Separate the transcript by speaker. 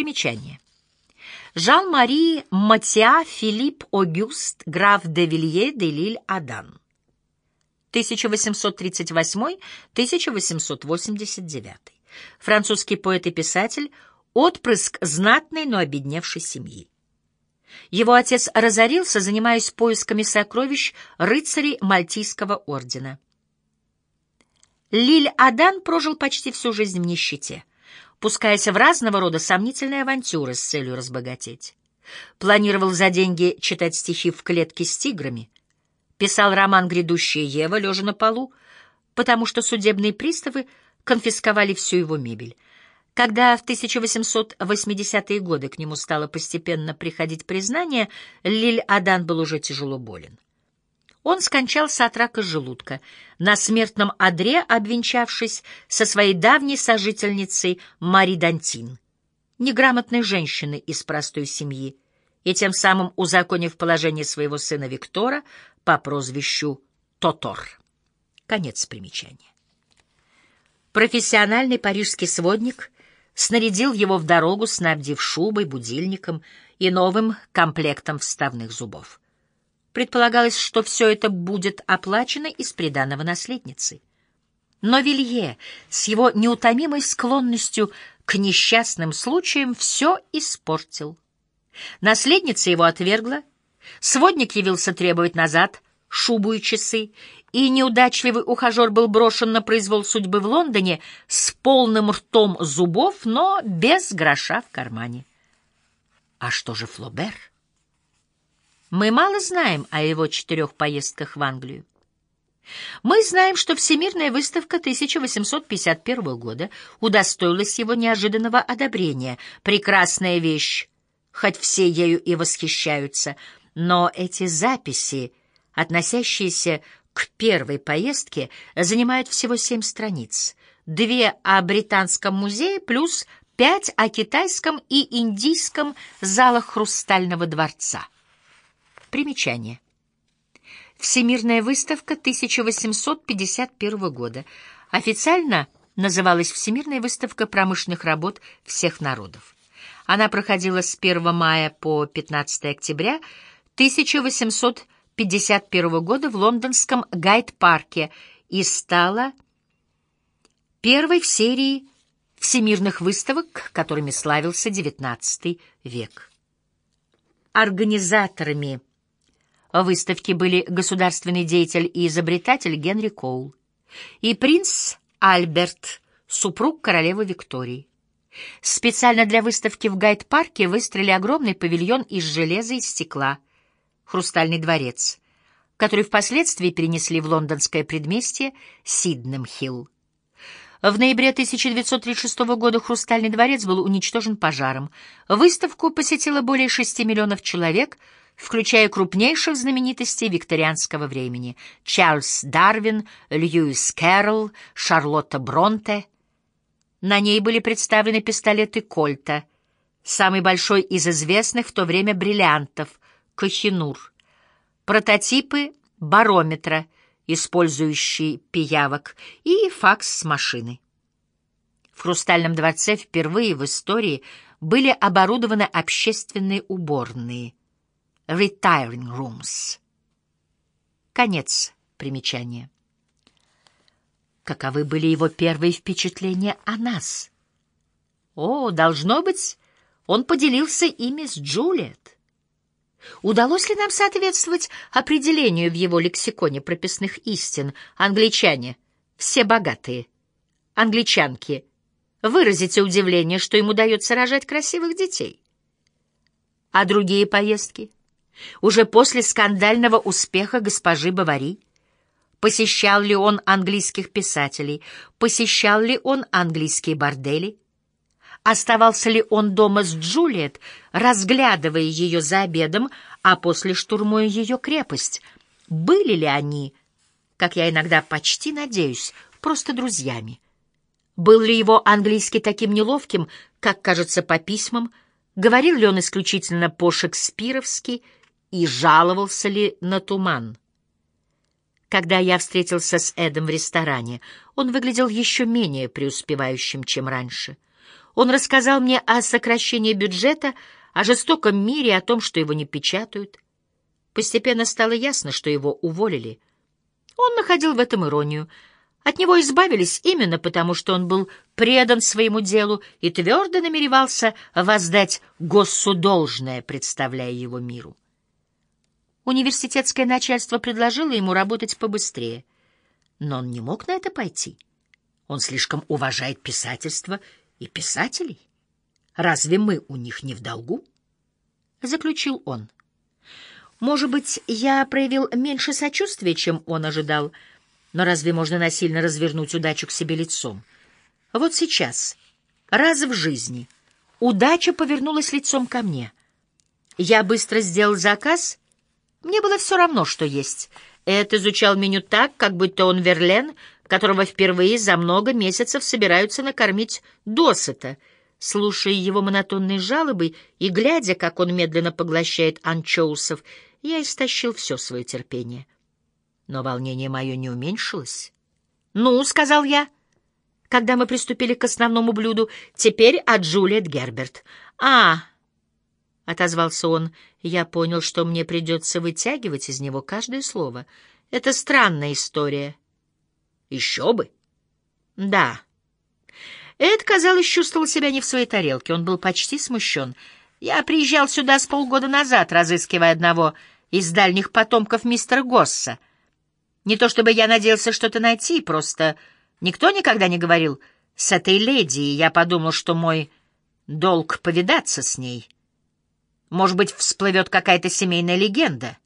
Speaker 1: Примечание. Жан-Мари Матиа Филипп Огюст, граф де Вилье де Лиль-Адан. 1838-1889. Французский поэт и писатель, отпрыск знатной, но обедневшей семьи. Его отец разорился, занимаясь поисками сокровищ рыцарей Мальтийского ордена. Лиль-Адан прожил почти всю жизнь в нищете, пускаясь в разного рода сомнительные авантюры с целью разбогатеть. Планировал за деньги читать стихи в клетке с тиграми, писал роман «Грядущая Ева», лежа на полу, потому что судебные приставы конфисковали всю его мебель. Когда в 1880-е годы к нему стало постепенно приходить признание, Лиль-Адан был уже тяжело болен. Он скончался от рака желудка, на смертном одре обвенчавшись со своей давней сожительницей Мари Дантин, неграмотной женщиной из простой семьи, и тем самым узаконив положение своего сына Виктора по прозвищу Тотор. Конец примечания. Профессиональный парижский сводник снарядил его в дорогу, снабдив шубой, будильником и новым комплектом вставных зубов. Предполагалось, что все это будет оплачено из приданого наследницы. Но Вилье с его неутомимой склонностью к несчастным случаям все испортил. Наследница его отвергла, сводник явился требовать назад шубу и часы, и неудачливый ухажер был брошен на произвол судьбы в Лондоне с полным ртом зубов, но без гроша в кармане. А что же Флобер? Мы мало знаем о его четырех поездках в Англию. Мы знаем, что Всемирная выставка 1851 года удостоилась его неожиданного одобрения. Прекрасная вещь, хоть все ею и восхищаются, но эти записи, относящиеся к первой поездке, занимают всего семь страниц. Две о Британском музее плюс пять о китайском и индийском залах Хрустального дворца. Примечание. Всемирная выставка 1851 года. Официально называлась Всемирная выставка промышленных работ всех народов. Она проходила с 1 мая по 15 октября 1851 года в лондонском Гайд-парке и стала первой в серии всемирных выставок, которыми славился XIX век. Организаторами выставки были государственный деятель и изобретатель Генри Коул и принц Альберт, супруг королевы Виктории. Специально для выставки в Гайд-парке выстроили огромный павильон из железа и стекла, хрустальный дворец, который впоследствии перенесли в лондонское предместье Сиднем-Хилл. В ноябре 1936 года Хрустальный дворец был уничтожен пожаром. Выставку посетило более 6 миллионов человек — включая крупнейших знаменитостей викторианского времени — Чарльз Дарвин, Льюис Кэрролл, Шарлотта Бронте. На ней были представлены пистолеты Кольта, самый большой из известных в то время бриллиантов — Кохинур, прототипы барометра, использующий пиявок, и факс с машины. В Хрустальном дворце впервые в истории были оборудованы общественные уборные — Retiring Rooms. Конец примечания. Каковы были его первые впечатления о нас? О, должно быть, он поделился ими с Джулиет. Удалось ли нам соответствовать определению в его лексиконе прописных истин? Англичане, все богатые. Англичанки, выразите удивление, что ему удается рожать красивых детей. А другие поездки? Уже после скандального успеха госпожи Бавари? Посещал ли он английских писателей, посещал ли он английские бордели, оставался ли он дома с Джулиет, разглядывая ее за обедом, а после штурмуя ее крепость, были ли они, как я иногда почти надеюсь, просто друзьями. Был ли его английский таким неловким, как кажется по письмам, говорил ли он исключительно по-шекспировски — и жаловался ли на туман. Когда я встретился с Эдом в ресторане, он выглядел еще менее преуспевающим, чем раньше. Он рассказал мне о сокращении бюджета, о жестоком мире, о том, что его не печатают. Постепенно стало ясно, что его уволили. Он находил в этом иронию. От него избавились именно потому, что он был предан своему делу и твердо намеревался воздать госсу должное, представляя его миру. Университетское начальство предложило ему работать побыстрее, но он не мог на это пойти. Он слишком уважает писательство и писателей. Разве мы у них не в долгу? Заключил он. Может быть, я проявил меньше сочувствия, чем он ожидал, но разве можно насильно развернуть удачу к себе лицом? Вот сейчас, раз в жизни, удача повернулась лицом ко мне. Я быстро сделал заказ. Мне было все равно, что есть. Эд изучал меню так, как будто он Верлен, которого впервые за много месяцев собираются накормить досыта — Слушая его монотонные жалобы и глядя, как он медленно поглощает анчоусов, я истощил все свое терпение. Но волнение мое не уменьшилось. «Ну», — сказал я, когда мы приступили к основному блюду, — «теперь от Джулиет Герберт». «А», — отозвался он, — я понял, что мне придется вытягивать из него каждое слово. Это странная история. «Еще бы». «Да». Эд, казалось, чувствовал себя не в своей тарелке. Он был почти смущен. Я приезжал сюда с полгода назад, разыскивая одного из дальних потомков мистера Госса. Не то чтобы я надеялся что-то найти, просто никто никогда не говорил с этой леди, и я подумал, что мой долг повидаться с ней. Может быть, всплывет какая-то семейная легенда.